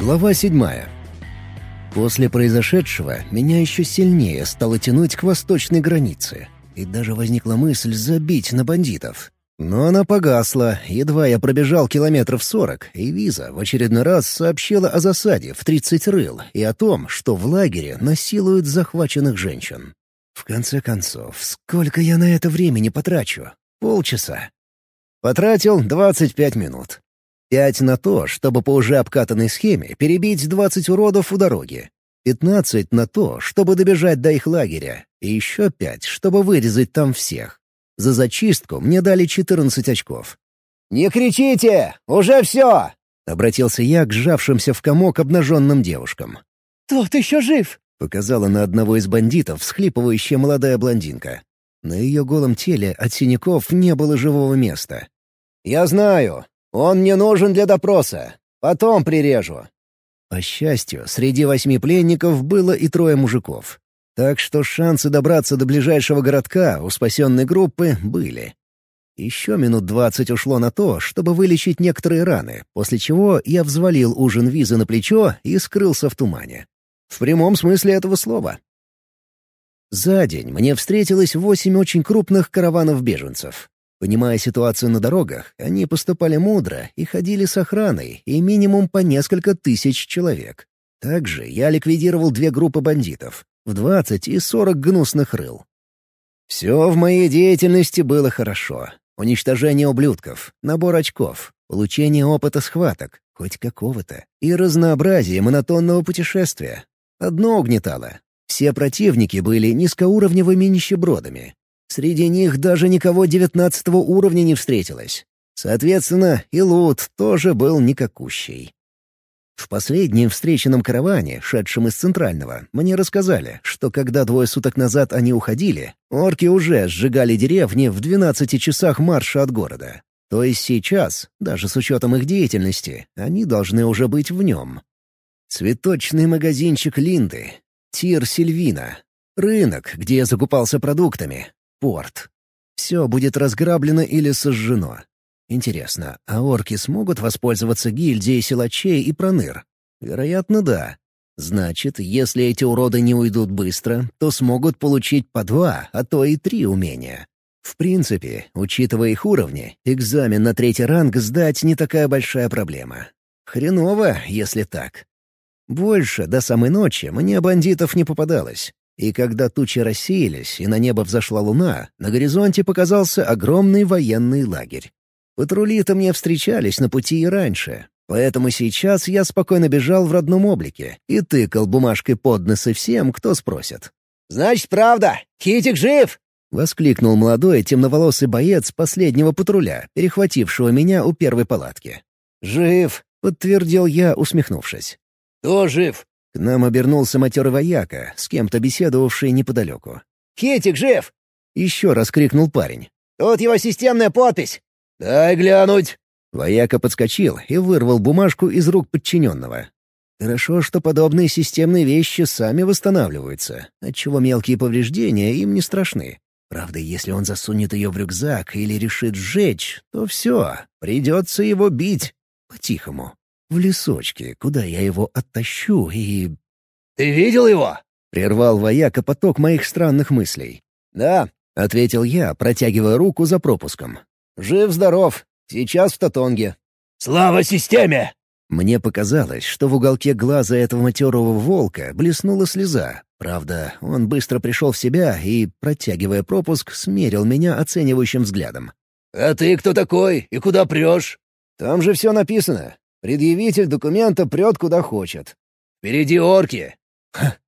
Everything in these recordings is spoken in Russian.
Глава седьмая. После произошедшего меня еще сильнее стало тянуть к восточной границе. И даже возникла мысль забить на бандитов. Но она погасла, едва я пробежал километров сорок, и Виза в очередной раз сообщила о засаде в 30 рыл и о том, что в лагере насилуют захваченных женщин. В конце концов, сколько я на это времени потрачу? Полчаса. Потратил 25 минут. Пять на то, чтобы по уже обкатанной схеме перебить двадцать уродов у дороги. Пятнадцать на то, чтобы добежать до их лагеря. И еще пять, чтобы вырезать там всех. За зачистку мне дали четырнадцать очков. «Не кричите! Уже все!» — обратился я к сжавшимся в комок обнаженным девушкам. «Тот еще жив!» — показала на одного из бандитов всхлипывающая молодая блондинка. На ее голом теле от синяков не было живого места. «Я знаю. Он мне нужен для допроса. Потом прирежу». По счастью, среди восьми пленников было и трое мужиков. Так что шансы добраться до ближайшего городка у спасенной группы были. Еще минут двадцать ушло на то, чтобы вылечить некоторые раны, после чего я взвалил ужин визы на плечо и скрылся в тумане. В прямом смысле этого слова. За день мне встретилось восемь очень крупных караванов беженцев. Понимая ситуацию на дорогах, они поступали мудро и ходили с охраной, и минимум по несколько тысяч человек. Также я ликвидировал две группы бандитов — в двадцать и сорок гнусных рыл. Все в моей деятельности было хорошо. Уничтожение ублюдков, набор очков, получение опыта схваток, хоть какого-то, и разнообразие монотонного путешествия. Одно угнетало. Все противники были низкоуровневыми нищебродами, Среди них даже никого девятнадцатого уровня не встретилось. Соответственно, и лут тоже был никакущий. В последнем встреченном караване, шедшем из Центрального, мне рассказали, что когда двое суток назад они уходили, орки уже сжигали деревни в 12 часах марша от города. То есть сейчас, даже с учетом их деятельности, они должны уже быть в нем. Цветочный магазинчик Линды, тир Сильвина, рынок, где я закупался продуктами, порт. Все будет разграблено или сожжено. Интересно, а орки смогут воспользоваться гильдией силачей и проныр? Вероятно, да. Значит, если эти уроды не уйдут быстро, то смогут получить по два, а то и три умения. В принципе, учитывая их уровни, экзамен на третий ранг сдать не такая большая проблема. Хреново, если так. Больше, до самой ночи, мне бандитов не попадалось. И когда тучи рассеялись и на небо взошла луна, на горизонте показался огромный военный лагерь. Патрули-то мне встречались на пути и раньше, поэтому сейчас я спокойно бежал в родном облике и тыкал бумажкой под носы всем, кто спросит. «Значит, правда! Хитик жив!» — воскликнул молодой темноволосый боец последнего патруля, перехватившего меня у первой палатки. «Жив!» — подтвердил я, усмехнувшись. «Кто жив?» К нам обернулся матерый вояка, с кем-то беседовавший неподалеку. «Хитик жив!» — еще раз крикнул парень. «Тут его системная подпись!» «Дай глянуть!» Вояка подскочил и вырвал бумажку из рук подчиненного. Хорошо, что подобные системные вещи сами восстанавливаются, отчего мелкие повреждения им не страшны. Правда, если он засунет ее в рюкзак или решит сжечь, то все, придется его бить. По-тихому. В лесочке, куда я его оттащу и... «Ты видел его?» — прервал вояка поток моих странных мыслей. «Да», — ответил я, протягивая руку за пропуском. «Жив-здоров. Сейчас в Татонге». «Слава системе!» Мне показалось, что в уголке глаза этого матерого волка блеснула слеза. Правда, он быстро пришел в себя и, протягивая пропуск, смерил меня оценивающим взглядом. «А ты кто такой и куда прешь?» «Там же все написано. Предъявитель документа прет куда хочет. «Впереди орки!»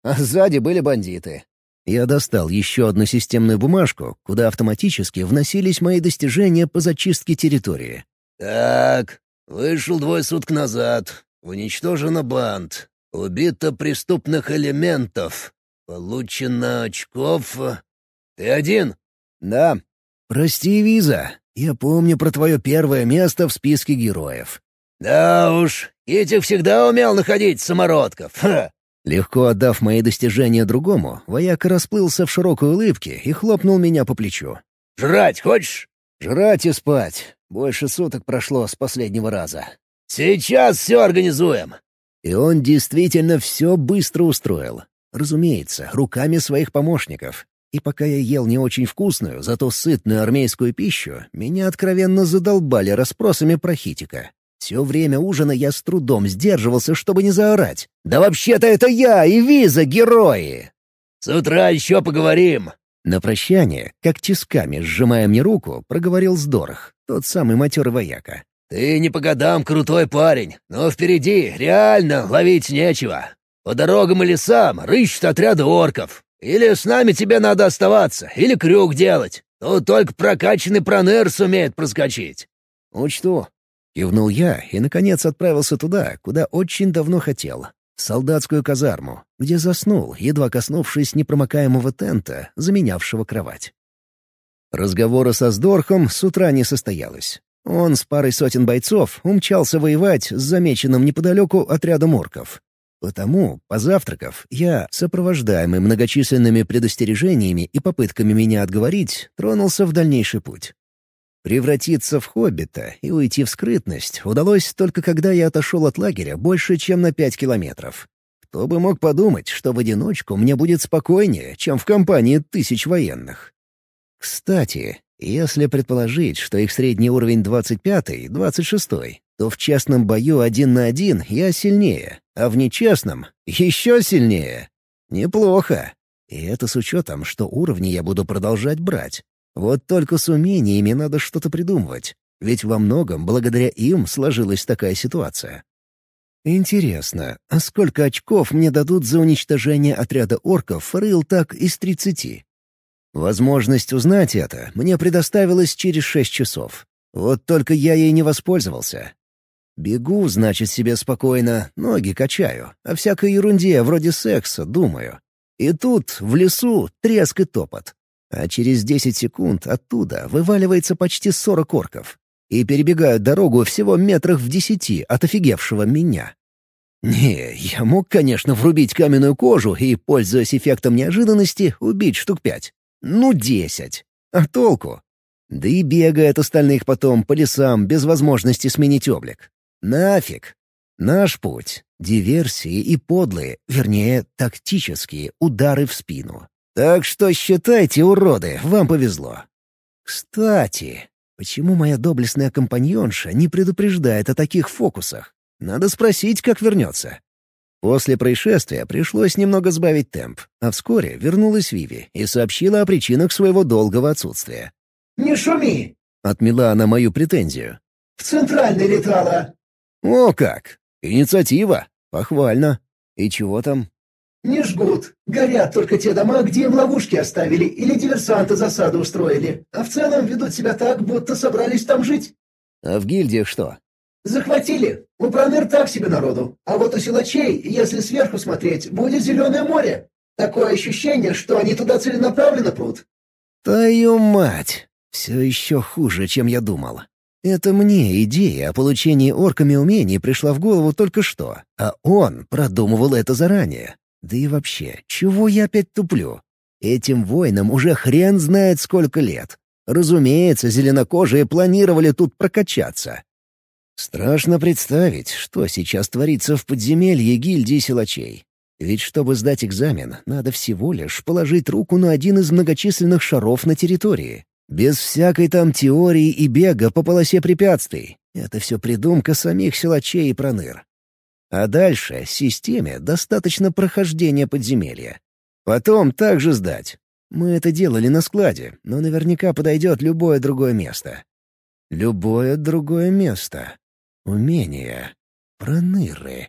а сзади были бандиты. Я достал еще одну системную бумажку, куда автоматически вносились мои достижения по зачистке территории. «Так, вышел двое суток назад. Уничтожена банд. Убито преступных элементов. Получено очков. Ты один?» «Да. Прости, Виза. Я помню про твое первое место в списке героев. «Да уж, этих всегда умел находить самородков. Ха!» Легко отдав мои достижения другому, вояка расплылся в широкой улыбке и хлопнул меня по плечу. «Жрать хочешь?» «Жрать и спать. Больше суток прошло с последнего раза». «Сейчас все организуем». И он действительно все быстро устроил. Разумеется, руками своих помощников. И пока я ел не очень вкусную, зато сытную армейскую пищу, меня откровенно задолбали расспросами про Хитика. Все время ужина я с трудом сдерживался, чтобы не заорать. «Да вообще-то это я и Виза герои!» «С утра еще поговорим!» На прощание, как тисками сжимая мне руку, проговорил Здорох, тот самый матерый вояка. «Ты не по годам крутой парень, но впереди реально ловить нечего. По дорогам и лесам рыщут отряды орков. Или с нами тебе надо оставаться, или крюк делать. Тут только прокачанный пронер сумеет проскочить». «Учту», Кивнул я и, наконец, отправился туда, куда очень давно хотел. В солдатскую казарму, где заснул, едва коснувшись непромокаемого тента, заменявшего кровать. Разговора со Сдорхом с утра не состоялось. Он с парой сотен бойцов умчался воевать с замеченным неподалеку отрядом орков. Потому, позавтракав, я, сопровождаемый многочисленными предостережениями и попытками меня отговорить, тронулся в дальнейший путь. Превратиться в хоббита и уйти в скрытность удалось только когда я отошел от лагеря больше, чем на пять километров. Кто бы мог подумать, что в одиночку мне будет спокойнее, чем в компании тысяч военных. Кстати, если предположить, что их средний уровень 25-й, 26-й, то в частном бою один на один я сильнее, а в нечестном — еще сильнее. Неплохо. И это с учетом, что уровни я буду продолжать брать. Вот только с умениями надо что-то придумывать, ведь во многом благодаря им сложилась такая ситуация. Интересно, а сколько очков мне дадут за уничтожение отряда орков рыл так из тридцати? Возможность узнать это мне предоставилась через шесть часов. Вот только я ей не воспользовался. Бегу, значит, себе спокойно, ноги качаю, о всякой ерунде вроде секса думаю. И тут, в лесу, треск и топот. А через 10 секунд оттуда вываливается почти 40 орков и перебегают дорогу всего метрах в десяти от офигевшего меня. Не, я мог, конечно, врубить каменную кожу и, пользуясь эффектом неожиданности, убить штук пять. Ну, десять. А толку? Да и бегает остальных потом по лесам без возможности сменить облик. Нафиг. Наш путь — диверсии и подлые, вернее, тактические удары в спину. Так что считайте, уроды, вам повезло. Кстати, почему моя доблестная компаньонша не предупреждает о таких фокусах? Надо спросить, как вернется. После происшествия пришлось немного сбавить темп, а вскоре вернулась Виви и сообщила о причинах своего долгого отсутствия. «Не шуми!» — отмела она мою претензию. «В центральной летала!» «О как! Инициатива! Похвально! И чего там?» «Не жгут. Горят только те дома, где им ловушки оставили или диверсанты засаду устроили. А в целом ведут себя так, будто собрались там жить». «А в гильдиях что?» «Захватили. У Проныр так себе народу. А вот у силачей, если сверху смотреть, будет зеленое море. Такое ощущение, что они туда целенаправленно прут». «Твою мать! Все еще хуже, чем я думал. Это мне идея о получении орками умений пришла в голову только что, а он продумывал это заранее. Да и вообще, чего я опять туплю? Этим воинам уже хрен знает сколько лет. Разумеется, зеленокожие планировали тут прокачаться. Страшно представить, что сейчас творится в подземелье гильдии силачей. Ведь чтобы сдать экзамен, надо всего лишь положить руку на один из многочисленных шаров на территории. Без всякой там теории и бега по полосе препятствий. Это все придумка самих силачей и проныр. А дальше системе достаточно прохождения подземелья. Потом также сдать. Мы это делали на складе, но наверняка подойдет любое другое место. Любое другое место. Умение. Проныры.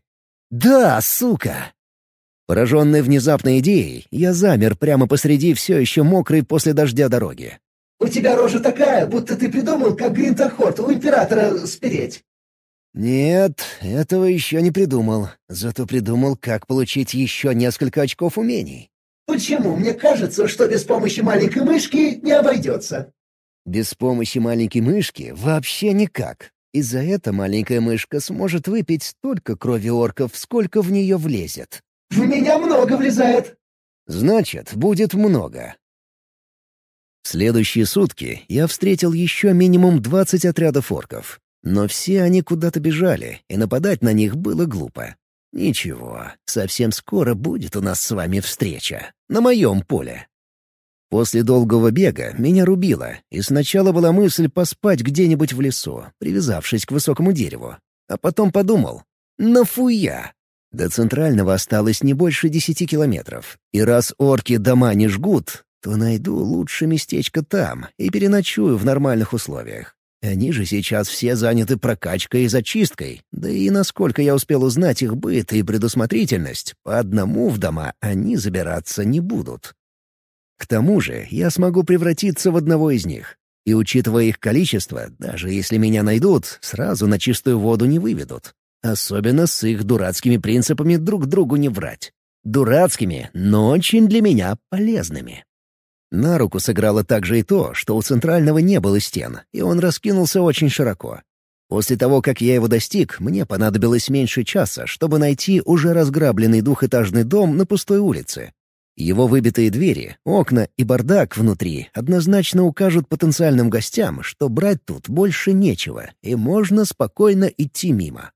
Да, сука! Пораженный внезапной идеей, я замер прямо посреди все еще мокрой после дождя дороги. «У тебя рожа такая, будто ты придумал, как Гринтохорт у императора спереть». «Нет, этого еще не придумал. Зато придумал, как получить еще несколько очков умений». «Почему? Мне кажется, что без помощи маленькой мышки не обойдется». «Без помощи маленькой мышки вообще никак. И за это маленькая мышка сможет выпить столько крови орков, сколько в нее влезет». «В меня много влезает». «Значит, будет много». В следующие сутки я встретил еще минимум 20 отрядов орков. Но все они куда-то бежали, и нападать на них было глупо. Ничего, совсем скоро будет у нас с вами встреча. На моем поле. После долгого бега меня рубило, и сначала была мысль поспать где-нибудь в лесу, привязавшись к высокому дереву. А потом подумал, нафуя? До центрального осталось не больше десяти километров, и раз орки дома не жгут, то найду лучше местечко там и переночую в нормальных условиях. Они же сейчас все заняты прокачкой и зачисткой, да и, насколько я успел узнать их быт и предусмотрительность, по одному в дома они забираться не будут. К тому же я смогу превратиться в одного из них. И, учитывая их количество, даже если меня найдут, сразу на чистую воду не выведут. Особенно с их дурацкими принципами друг другу не врать. Дурацкими, но очень для меня полезными. На руку сыграло также и то, что у центрального не было стен, и он раскинулся очень широко. После того, как я его достиг, мне понадобилось меньше часа, чтобы найти уже разграбленный двухэтажный дом на пустой улице. Его выбитые двери, окна и бардак внутри однозначно укажут потенциальным гостям, что брать тут больше нечего, и можно спокойно идти мимо.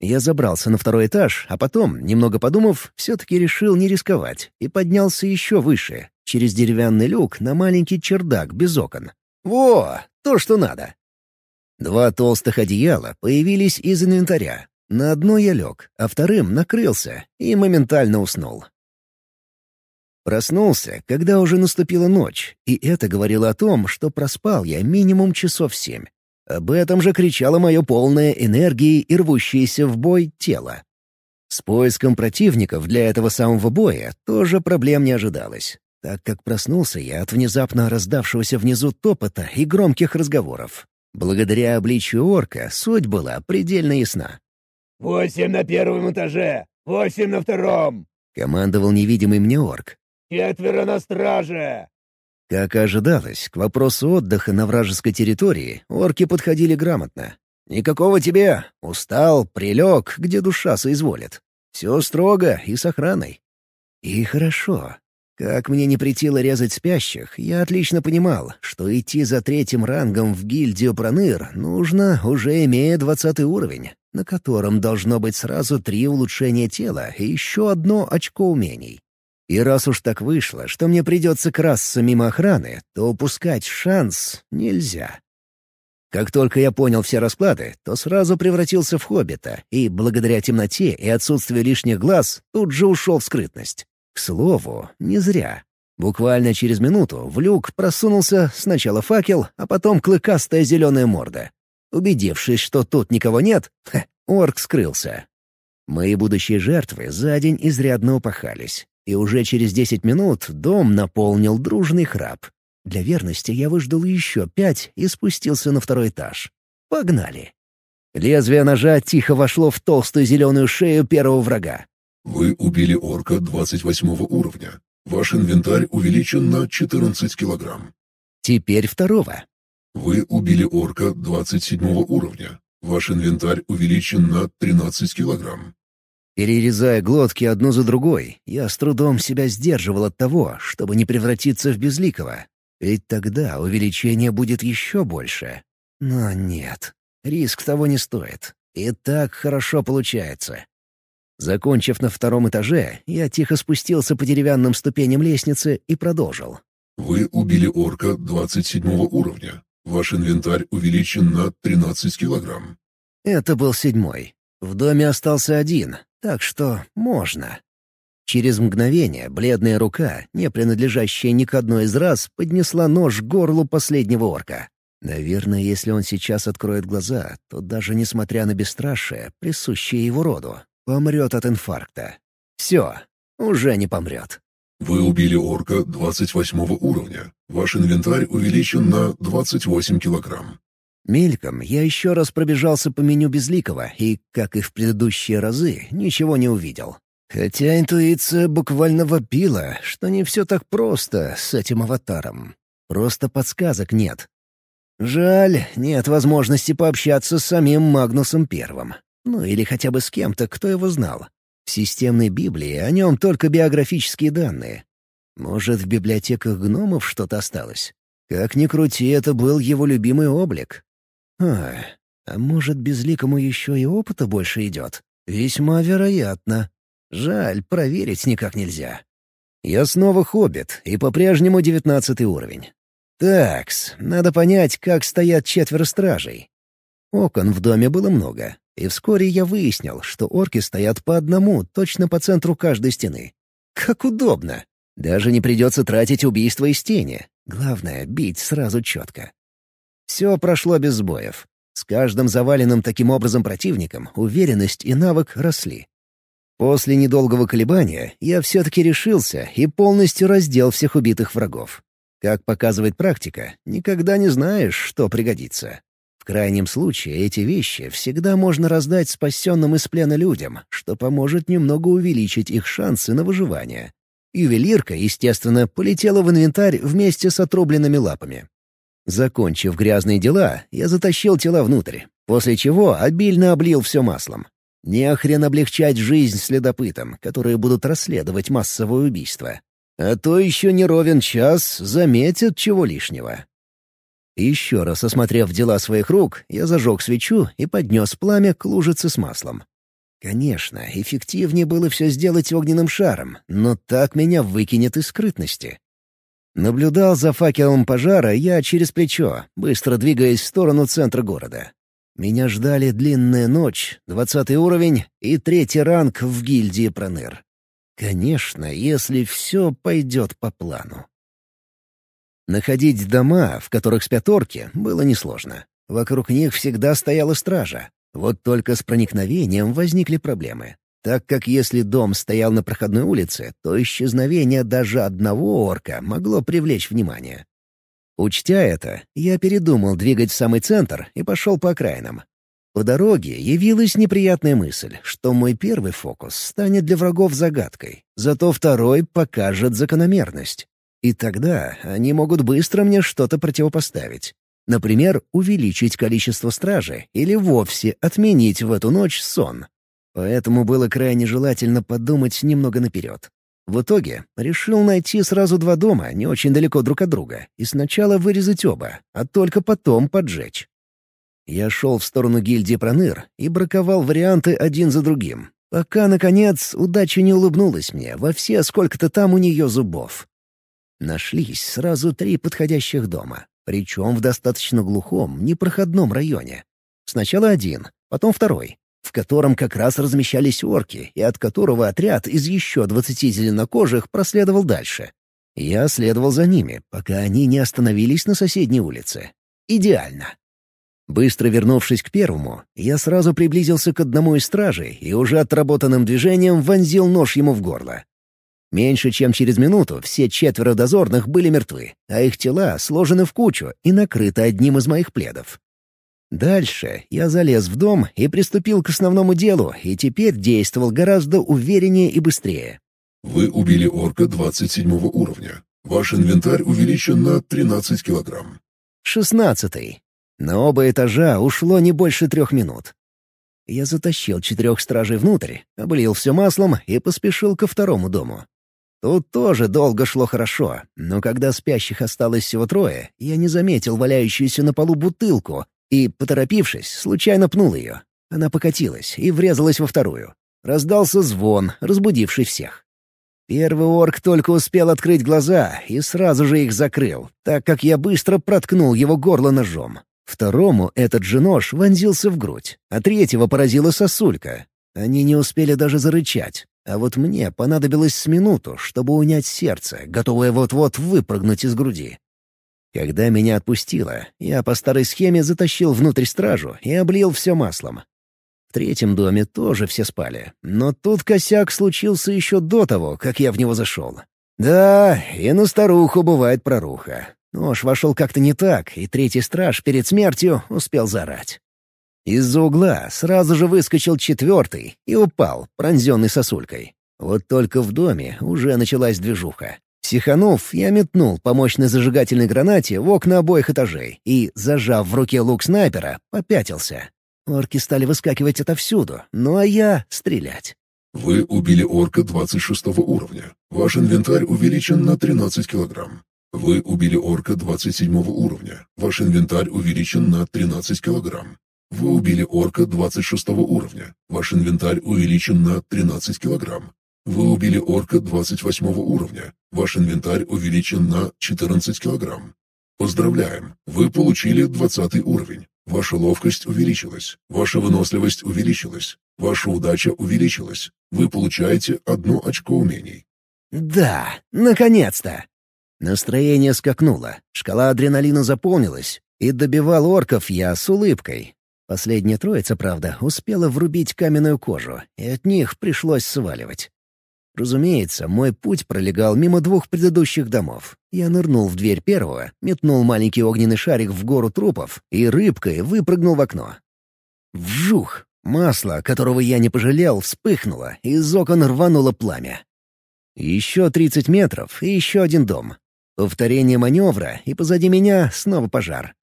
Я забрался на второй этаж, а потом, немного подумав, все-таки решил не рисковать и поднялся еще выше, через деревянный люк на маленький чердак без окон. Во, то, что надо. Два толстых одеяла появились из инвентаря. На одно я лег, а вторым накрылся и моментально уснул. Проснулся, когда уже наступила ночь, и это говорило о том, что проспал я минимум часов семь. Об этом же кричало мое полное энергии и рвущееся в бой тело. С поиском противников для этого самого боя тоже проблем не ожидалось так как проснулся я от внезапно раздавшегося внизу топота и громких разговоров. Благодаря обличию орка суть была предельно ясна. «Восемь на первом этаже! Восемь на втором!» — командовал невидимый мне орк. «Четверо на страже!» Как и ожидалось, к вопросу отдыха на вражеской территории орки подходили грамотно. «Никакого тебе! Устал, прилег, где душа соизволит. Все строго и с охраной». И хорошо, как мне не претило резать спящих, я отлично понимал, что идти за третьим рангом в гильдию Проныр нужно, уже имея двадцатый уровень, на котором должно быть сразу три улучшения тела и еще одно очко умений. И раз уж так вышло, что мне придется красться мимо охраны, то упускать шанс нельзя. Как только я понял все расклады, то сразу превратился в хоббита и, благодаря темноте и отсутствию лишних глаз, тут же ушел в скрытность. К слову, не зря. Буквально через минуту в люк просунулся сначала факел, а потом клыкастая зеленая морда. Убедившись, что тут никого нет, ха, орк скрылся. Мои будущие жертвы за день изрядно упахались, и уже через десять минут дом наполнил дружный храп. Для верности я выждал еще пять и спустился на второй этаж. Погнали. Лезвие ножа тихо вошло в толстую зеленую шею первого врага. Вы убили орка 28 уровня. Ваш инвентарь увеличен на 14 килограмм. Теперь второго. Вы убили орка 27 уровня. Ваш инвентарь увеличен на 13 килограмм. Перерезая глотки одну за другой, я с трудом себя сдерживал от того, чтобы не превратиться в безликого. Ведь тогда увеличение будет еще больше. Но нет, риск того не стоит. И так хорошо получается. Закончив на втором этаже, я тихо спустился по деревянным ступеням лестницы и продолжил. «Вы убили орка 27 уровня. Ваш инвентарь увеличен на 13 килограмм». Это был седьмой. В доме остался один, так что можно. Через мгновение бледная рука, не принадлежащая ни к одной из раз, поднесла нож к горлу последнего орка. Наверное, если он сейчас откроет глаза, то даже несмотря на бесстрашие, присущее его роду, Помрет от инфаркта. Все, уже не помрет. Вы убили орка 28 уровня. Ваш инвентарь увеличен на 28 килограмм. Мельком я еще раз пробежался по меню Безликого и, как и в предыдущие разы, ничего не увидел. Хотя интуиция буквально вопила, что не все так просто с этим аватаром. Просто подсказок нет. Жаль, нет возможности пообщаться с самим Магнусом Первым. Ну или хотя бы с кем-то, кто его знал. В системной Библии о нем только биографические данные. Может, в библиотеках гномов что-то осталось? Как ни крути, это был его любимый облик. А, а может, безликому еще и опыта больше идет? Весьма вероятно. Жаль, проверить никак нельзя. Я снова хоббит, и по-прежнему девятнадцатый уровень. Такс, надо понять, как стоят четверо стражей. Окон в доме было много, и вскоре я выяснил, что орки стоят по одному, точно по центру каждой стены. Как удобно! Даже не придется тратить убийство из тени. Главное — бить сразу четко. Все прошло без сбоев. С каждым заваленным таким образом противником уверенность и навык росли. После недолгого колебания я все-таки решился и полностью раздел всех убитых врагов. Как показывает практика, никогда не знаешь, что пригодится. В крайнем случае эти вещи всегда можно раздать спасенным из плена людям, что поможет немного увеличить их шансы на выживание. Ювелирка, естественно, полетела в инвентарь вместе с отрубленными лапами. Закончив грязные дела, я затащил тела внутрь, после чего обильно облил все маслом. Не хрен облегчать жизнь следопытам, которые будут расследовать массовое убийство. А то еще не ровен час заметят чего лишнего. Еще раз осмотрев дела своих рук, я зажег свечу и поднес пламя к лужице с маслом. Конечно, эффективнее было все сделать огненным шаром, но так меня выкинет из скрытности. Наблюдал за факелом пожара я через плечо, быстро двигаясь в сторону центра города. Меня ждали длинная ночь, двадцатый уровень и третий ранг в гильдии Проныр. Конечно, если все пойдет по плану. Находить дома, в которых спят орки, было несложно. Вокруг них всегда стояла стража. Вот только с проникновением возникли проблемы. Так как если дом стоял на проходной улице, то исчезновение даже одного орка могло привлечь внимание. Учтя это, я передумал двигать в самый центр и пошел по окраинам. По дороге явилась неприятная мысль, что мой первый фокус станет для врагов загадкой, зато второй покажет закономерность. И тогда они могут быстро мне что-то противопоставить. Например, увеличить количество стражи или вовсе отменить в эту ночь сон. Поэтому было крайне желательно подумать немного наперед. В итоге решил найти сразу два дома, не очень далеко друг от друга, и сначала вырезать оба, а только потом поджечь. Я шел в сторону гильдии Проныр и браковал варианты один за другим, пока, наконец, удача не улыбнулась мне во все сколько-то там у нее зубов. Нашлись сразу три подходящих дома, причем в достаточно глухом, непроходном районе. Сначала один, потом второй, в котором как раз размещались орки, и от которого отряд из еще двадцати зеленокожих проследовал дальше. Я следовал за ними, пока они не остановились на соседней улице. Идеально. Быстро вернувшись к первому, я сразу приблизился к одному из стражей и уже отработанным движением вонзил нож ему в горло. Меньше чем через минуту все четверо дозорных были мертвы, а их тела сложены в кучу и накрыты одним из моих пледов. Дальше я залез в дом и приступил к основному делу, и теперь действовал гораздо увереннее и быстрее. Вы убили орка 27 уровня. Ваш инвентарь увеличен на 13 килограмм. Шестнадцатый. На оба этажа ушло не больше трех минут. Я затащил четырех стражей внутрь, облил все маслом и поспешил ко второму дому. Тут тоже долго шло хорошо, но когда спящих осталось всего трое, я не заметил валяющуюся на полу бутылку и, поторопившись, случайно пнул ее. Она покатилась и врезалась во вторую. Раздался звон, разбудивший всех. Первый орк только успел открыть глаза и сразу же их закрыл, так как я быстро проткнул его горло ножом. Второму этот же нож вонзился в грудь, а третьего поразила сосулька. Они не успели даже зарычать, а вот мне понадобилось с минуту, чтобы унять сердце, готовое вот-вот выпрыгнуть из груди. Когда меня отпустило, я по старой схеме затащил внутрь стражу и облил все маслом. В третьем доме тоже все спали, но тут косяк случился еще до того, как я в него зашел. Да, и на старуху бывает проруха. Нож вошел как-то не так, и третий страж перед смертью успел зарать. Из-за угла сразу же выскочил четвертый и упал, пронзенный сосулькой. Вот только в доме уже началась движуха. Психанув, я метнул по мощной зажигательной гранате в окна обоих этажей и, зажав в руке лук снайпера, попятился. Орки стали выскакивать отовсюду, ну а я — стрелять. Вы убили орка 26 уровня. Ваш инвентарь увеличен на 13 килограмм. Вы убили орка 27 уровня. Ваш инвентарь увеличен на 13 килограмм. Вы убили орка 26 уровня. Ваш инвентарь увеличен на 13 килограмм. Вы убили орка 28 уровня. Ваш инвентарь увеличен на 14 килограмм. Поздравляем! Вы получили 20 уровень. Ваша ловкость увеличилась. Ваша выносливость увеличилась. Ваша удача увеличилась. Вы получаете одно очко умений. Да, наконец-то! Настроение скакнуло, шкала адреналина заполнилась, и добивал орков я с улыбкой. Последняя троица, правда, успела врубить каменную кожу, и от них пришлось сваливать. Разумеется, мой путь пролегал мимо двух предыдущих домов. Я нырнул в дверь первого, метнул маленький огненный шарик в гору трупов и рыбкой выпрыгнул в окно. Вжух! Масло, которого я не пожалел, вспыхнуло, и из окон рвануло пламя. Еще тридцать метров и еще один дом. Повторение маневра, и позади меня снова пожар.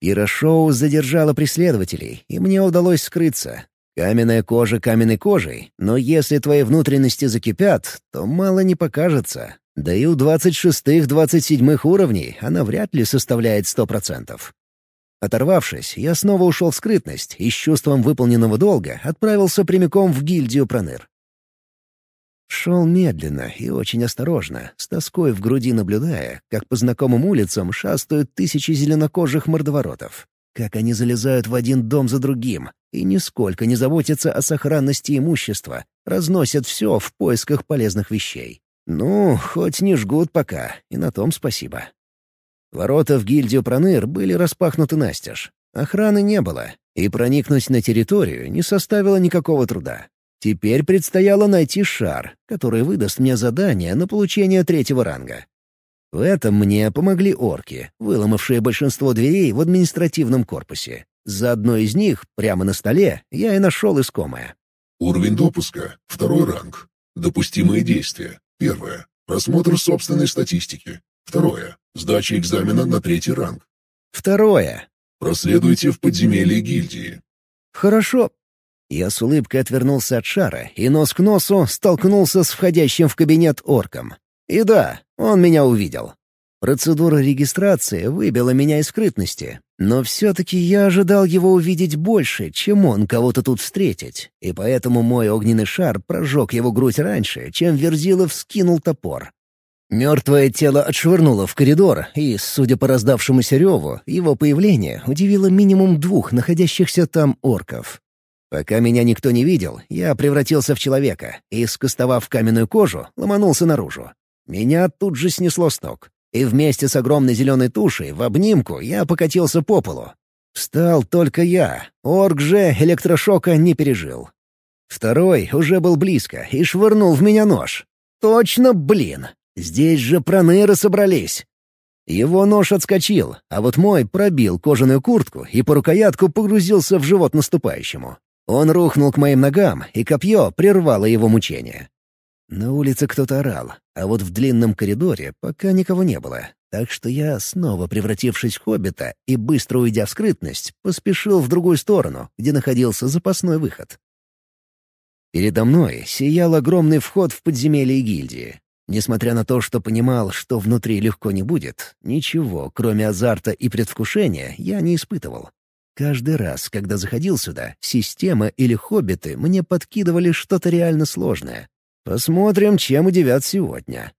Пирошоу задержало преследователей, и мне удалось скрыться, Каменная кожа каменной кожей, но если твои внутренности закипят, то мало не покажется. Да и у 26-27 уровней она вряд ли составляет 100%. Оторвавшись, я снова ушел в скрытность и с чувством выполненного долга отправился прямиком в гильдию Проныр. Шел медленно и очень осторожно, с тоской в груди наблюдая, как по знакомым улицам шастают тысячи зеленокожих мордоворотов. Как они залезают в один дом за другим и нисколько не заботятся о сохранности имущества, разносят все в поисках полезных вещей. Ну, хоть не жгут пока, и на том спасибо. Ворота в гильдию Проныр были распахнуты настежь. Охраны не было, и проникнуть на территорию не составило никакого труда. Теперь предстояло найти шар, который выдаст мне задание на получение третьего ранга. В этом мне помогли орки, выломавшие большинство дверей в административном корпусе. За одной из них, прямо на столе, я и нашел искомое. Уровень допуска. Второй ранг. Допустимые действия. Первое. Просмотр собственной статистики. Второе. Сдача экзамена на третий ранг. Второе. Проследуйте в подземелье гильдии. Хорошо. Я с улыбкой отвернулся от шара и нос к носу столкнулся с входящим в кабинет орком. И да, он меня увидел. Процедура регистрации выбила меня из скрытности, но все-таки я ожидал его увидеть больше, чем он кого-то тут встретить, и поэтому мой огненный шар прожег его грудь раньше, чем Верзилов скинул топор. Мертвое тело отшвырнуло в коридор, и, судя по раздавшемуся реву, его появление удивило минимум двух находящихся там орков. Пока меня никто не видел, я превратился в человека и, скостовав каменную кожу, ломанулся наружу. Меня тут же снесло сток, и вместе с огромной зеленой тушей в обнимку я покатился по полу. Встал только я, орк же электрошока не пережил. Второй уже был близко и швырнул в меня нож. Точно, блин! Здесь же проныры собрались. Его нож отскочил, а вот мой пробил кожаную куртку и по рукоятку погрузился в живот наступающему. Он рухнул к моим ногам, и копье прервало его мучение. На улице кто-то орал, а вот в длинном коридоре пока никого не было. Так что я, снова превратившись в хоббита и быстро уйдя в скрытность, поспешил в другую сторону, где находился запасной выход. Передо мной сиял огромный вход в подземелье гильдии. Несмотря на то, что понимал, что внутри легко не будет, ничего, кроме азарта и предвкушения, я не испытывал. Каждый раз, когда заходил сюда, система или хоббиты мне подкидывали что-то реально сложное, Посмотрим, чем удивят сегодня.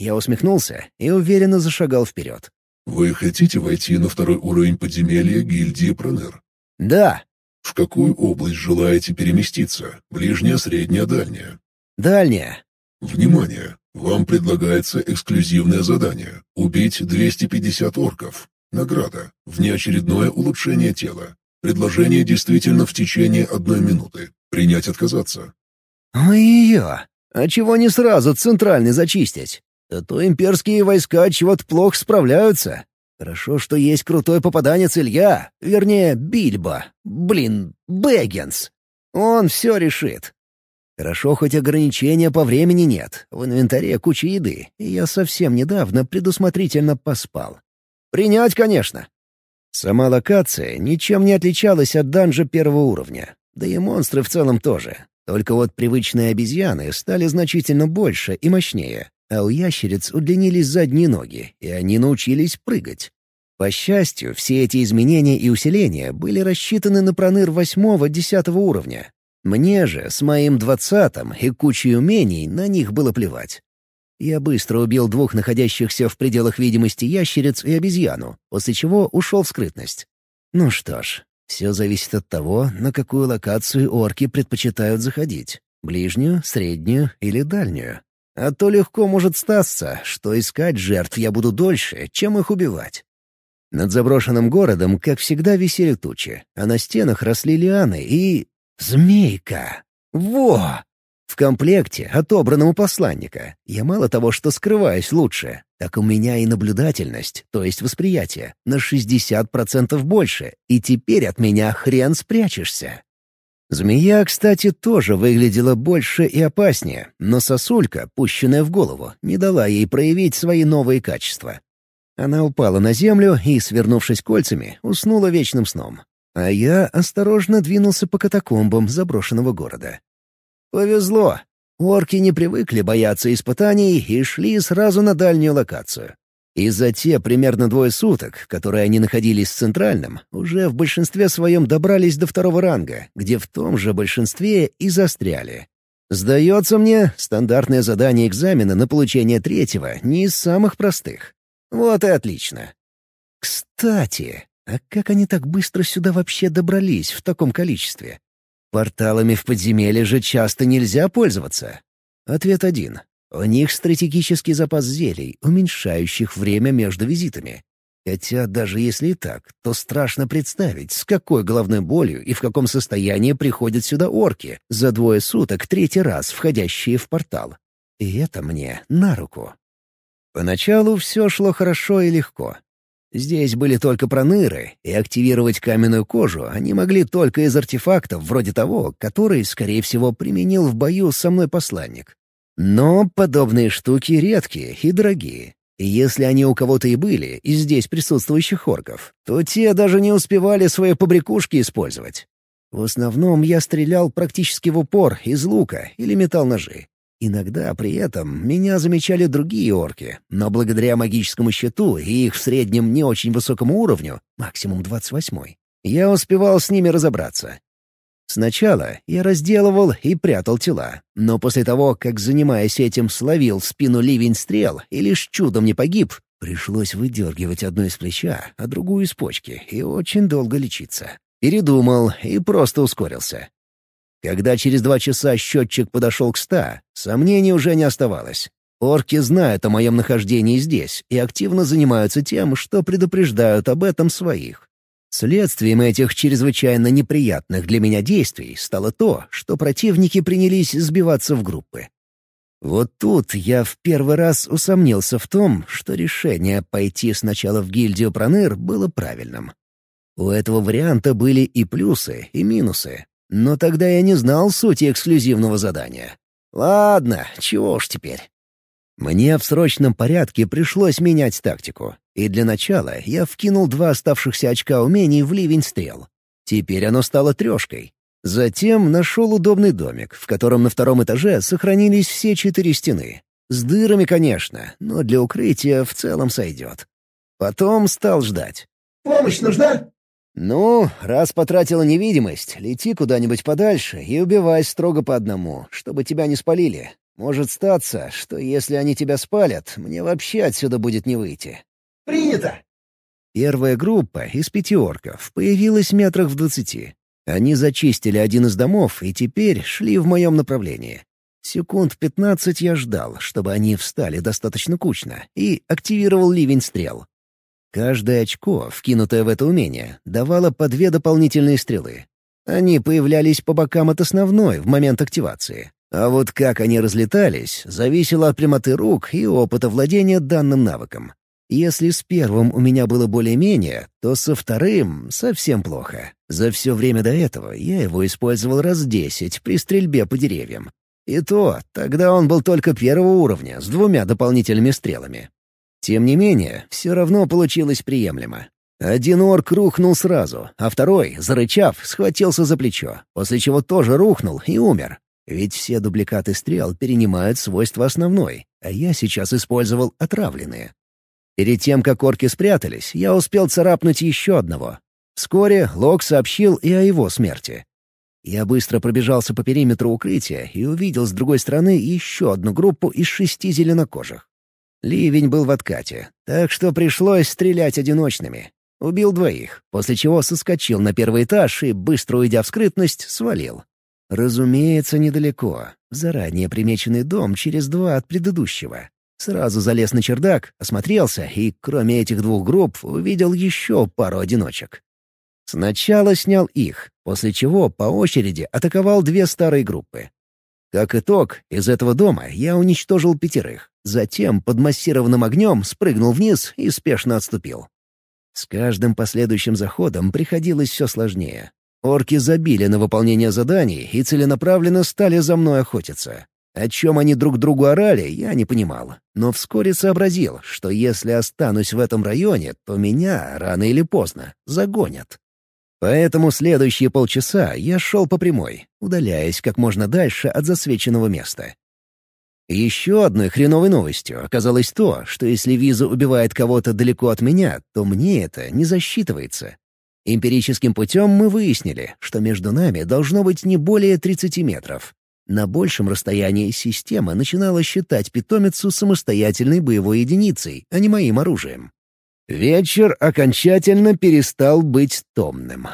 Я усмехнулся и уверенно зашагал вперед. «Вы хотите войти на второй уровень подземелья гильдии Пронер?» «Да». «В какую область желаете переместиться? Ближняя, средняя, дальняя?» «Дальняя». «Внимание! Вам предлагается эксклюзивное задание — убить 250 орков. Награда — внеочередное улучшение тела. Предложение действительно в течение одной минуты. Принять отказаться». «Ой-ё! А чего не сразу центральный зачистить? А то имперские войска чего-то плохо справляются. Хорошо, что есть крутой попаданец Илья, вернее, Бильбо. Блин, Бэггинс. Он все решит. Хорошо, хоть ограничения по времени нет. В инвентаре куча еды, и я совсем недавно предусмотрительно поспал. Принять, конечно. Сама локация ничем не отличалась от данжа первого уровня. Да и монстры в целом тоже. Только вот привычные обезьяны стали значительно больше и мощнее, а у ящериц удлинились задние ноги, и они научились прыгать. По счастью, все эти изменения и усиления были рассчитаны на проныр восьмого-десятого уровня. Мне же, с моим двадцатым и кучей умений, на них было плевать. Я быстро убил двух находящихся в пределах видимости ящериц и обезьяну, после чего ушел в скрытность. Ну что ж, все зависит от того, на какую локацию орки предпочитают заходить. Ближнюю, среднюю или дальнюю. А то легко может статься, что искать жертв я буду дольше, чем их убивать. Над заброшенным городом, как всегда, висели тучи, а на стенах росли лианы и... Змейка! Во! В комплекте, отобранном у посланника, я мало того, что скрываюсь лучше, так у меня и наблюдательность, то есть восприятие, на 60% больше, и теперь от меня хрен спрячешься. Змея, кстати, тоже выглядела больше и опаснее, но сосулька, пущенная в голову, не дала ей проявить свои новые качества. Она упала на землю и, свернувшись кольцами, уснула вечным сном. А я осторожно двинулся по катакомбам заброшенного города. Повезло. Орки не привыкли бояться испытаний и шли сразу на дальнюю локацию. И за те примерно двое суток, которые они находились в Центральном, уже в большинстве своем добрались до второго ранга, где в том же большинстве и застряли. Сдается мне, стандартное задание экзамена на получение третьего не из самых простых. Вот и отлично. Кстати, а как они так быстро сюда вообще добрались в таком количестве? Порталами в подземелье же часто нельзя пользоваться. Ответ один. У них стратегический запас зелий, уменьшающих время между визитами. Хотя даже если и так, то страшно представить, с какой головной болью и в каком состоянии приходят сюда орки, за двое суток третий раз входящие в портал. И это мне на руку. Поначалу все шло хорошо и легко. Здесь были только проныры, и активировать каменную кожу они могли только из артефактов вроде того, который, скорее всего, применил в бою со мной посланник. Но подобные штуки редкие и дорогие. И если они у кого-то и были, из здесь присутствующих орков, то те даже не успевали свои побрякушки использовать. В основном я стрелял практически в упор из лука или метал ножи. Иногда при этом меня замечали другие орки, но благодаря магическому щиту и их в среднем не очень высокому уровню, максимум 28 я успевал с ними разобраться. Сначала я разделывал и прятал тела, но после того, как, занимаясь этим, словил спину ливень стрел и лишь чудом не погиб, пришлось выдергивать одну из плеча, а другую из почки и очень долго лечиться. Передумал и просто ускорился. Когда через два часа счетчик подошел к ста, сомнений уже не оставалось. Орки знают о моем нахождении здесь и активно занимаются тем, что предупреждают об этом своих. Следствием этих чрезвычайно неприятных для меня действий стало то, что противники принялись сбиваться в группы. Вот тут я в первый раз усомнился в том, что решение пойти сначала в гильдию Проныр было правильным. У этого варианта были и плюсы, и минусы, но тогда я не знал сути эксклюзивного задания. Ладно, чего уж теперь. Мне в срочном порядке пришлось менять тактику. И для начала я вкинул два оставшихся очка умений в ливень стрел. Теперь оно стало трешкой. Затем нашел удобный домик, в котором на втором этаже сохранились все четыре стены. С дырами, конечно, но для укрытия в целом сойдет. Потом стал ждать. «Помощь нужна?» «Ну, раз потратила невидимость, лети куда-нибудь подальше и убивай строго по одному, чтобы тебя не спалили. Может статься, что если они тебя спалят, мне вообще отсюда будет не выйти». «Принято!» Первая группа из пяти орков появилась метрах в двадцати. Они зачистили один из домов и теперь шли в моем направлении. Секунд пятнадцать я ждал, чтобы они встали достаточно кучно, и активировал ливень стрел. Каждое очко, вкинутое в это умение, давало по две дополнительные стрелы. Они появлялись по бокам от основной в момент активации. А вот как они разлетались, зависело от прямоты рук и опыта владения данным навыком. Если с первым у меня было более-менее, то со вторым совсем плохо. За все время до этого я его использовал раз десять при стрельбе по деревьям. И то, тогда он был только первого уровня, с двумя дополнительными стрелами. Тем не менее, все равно получилось приемлемо. Один орк рухнул сразу, а второй, зарычав, схватился за плечо, после чего тоже рухнул и умер. Ведь все дубликаты стрел перенимают свойства основной, а я сейчас использовал отравленные. Перед тем, как орки спрятались, я успел царапнуть еще одного. Вскоре Лок сообщил и о его смерти. Я быстро пробежался по периметру укрытия и увидел с другой стороны еще одну группу из шести зеленокожих. Ливень был в откате, так что пришлось стрелять одиночными. Убил двоих, после чего соскочил на первый этаж и, быстро уйдя в скрытность, свалил. Разумеется, недалеко. Заранее примеченный дом через два от предыдущего. Сразу залез на чердак, осмотрелся и, кроме этих двух групп, увидел еще пару одиночек. Сначала снял их, после чего по очереди атаковал две старые группы. Как итог, из этого дома я уничтожил пятерых, затем под массированным огнем спрыгнул вниз и спешно отступил. С каждым последующим заходом приходилось все сложнее. Орки забили на выполнение заданий и целенаправленно стали за мной охотиться. О чем они друг другу орали, я не понимал, но вскоре сообразил, что если останусь в этом районе, то меня рано или поздно загонят. Поэтому следующие полчаса я шел по прямой, удаляясь как можно дальше от засвеченного места. Еще одной хреновой новостью оказалось то, что если виза убивает кого-то далеко от меня, то мне это не засчитывается. Эмпирическим путем мы выяснили, что между нами должно быть не более 30 метров. На большем расстоянии система начинала считать питомицу самостоятельной боевой единицей, а не моим оружием. Вечер окончательно перестал быть томным.